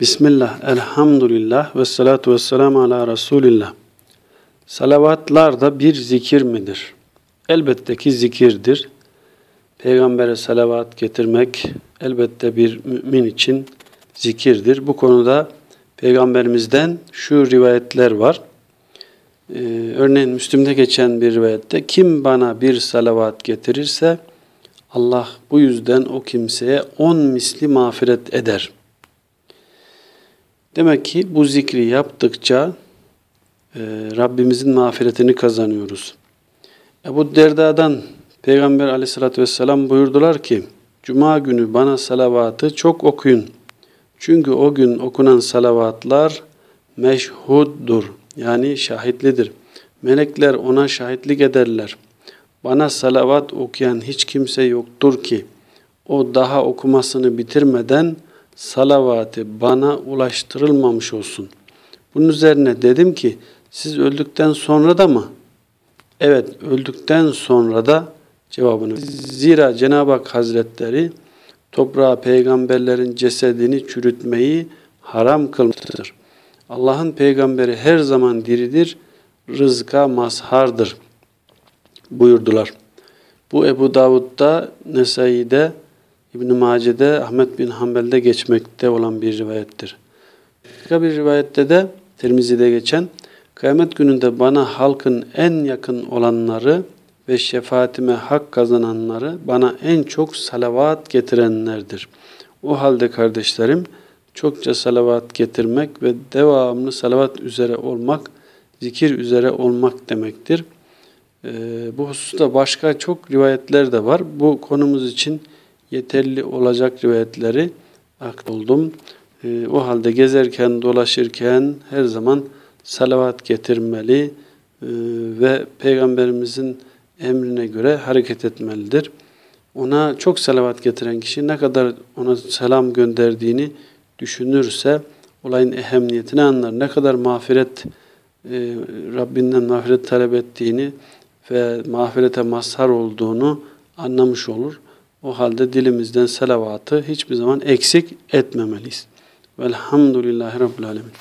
Bismillah, elhamdülillah ve salatu ve selamu ala Resulillah. Salavatlar da bir zikir midir? Elbette ki zikirdir. Peygamber'e salavat getirmek elbette bir mümin için zikirdir. Bu konuda Peygamberimizden şu rivayetler var. Ee, örneğin Müslüm'de geçen bir rivayette kim bana bir salavat getirirse Allah bu yüzden o kimseye on misli mağfiret eder. Demek ki bu zikri yaptıkça e, Rabbimizin mağfiretini kazanıyoruz. Ebu Derda'dan Peygamber aleyhissalatü vesselam buyurdular ki Cuma günü bana salavatı çok okuyun. Çünkü o gün okunan salavatlar meşhuddur. Yani şahitlidir. Melekler ona şahitlik ederler. Bana salavat okuyan hiç kimse yoktur ki o daha okumasını bitirmeden salavatı bana ulaştırılmamış olsun. Bunun üzerine dedim ki siz öldükten sonra da mı? Evet öldükten sonra da cevabını. Zira Cenab-ı Hak Hazretleri toprağa peygamberlerin cesedini çürütmeyi haram kılmıştır. Allah'ın peygamberi her zaman diridir, rızka mazhardır buyurdular. Bu Ebu Davud'da, Nesai'de, İbn-i Mace'de, Ahmet bin Hanbel'de geçmekte olan bir rivayettir. Başka bir rivayette de, Tirmizi'de geçen, Kıyamet gününde bana halkın en yakın olanları ve şefaatime hak kazananları bana en çok salavat getirenlerdir. O halde kardeşlerim, çokça salavat getirmek ve devamlı salavat üzere olmak, zikir üzere olmak demektir. Ee, bu hususta başka çok rivayetler de var. Bu konumuz için yeterli olacak rivayetleri aktoldum. Ee, o halde gezerken, dolaşırken her zaman salavat getirmeli e, ve Peygamberimizin emrine göre hareket etmelidir. Ona çok salavat getiren kişi ne kadar ona selam gönderdiğini düşünürse olayın ehemmiyetini anlar. Ne kadar mağfiret e, Rabbinden mağfiret talep ettiğini ve mağfirete mazhar olduğunu anlamış olur. O halde dilimizden salavatı hiçbir zaman eksik etmemeliyiz. Velhamdülillahi Rabbil Alemin.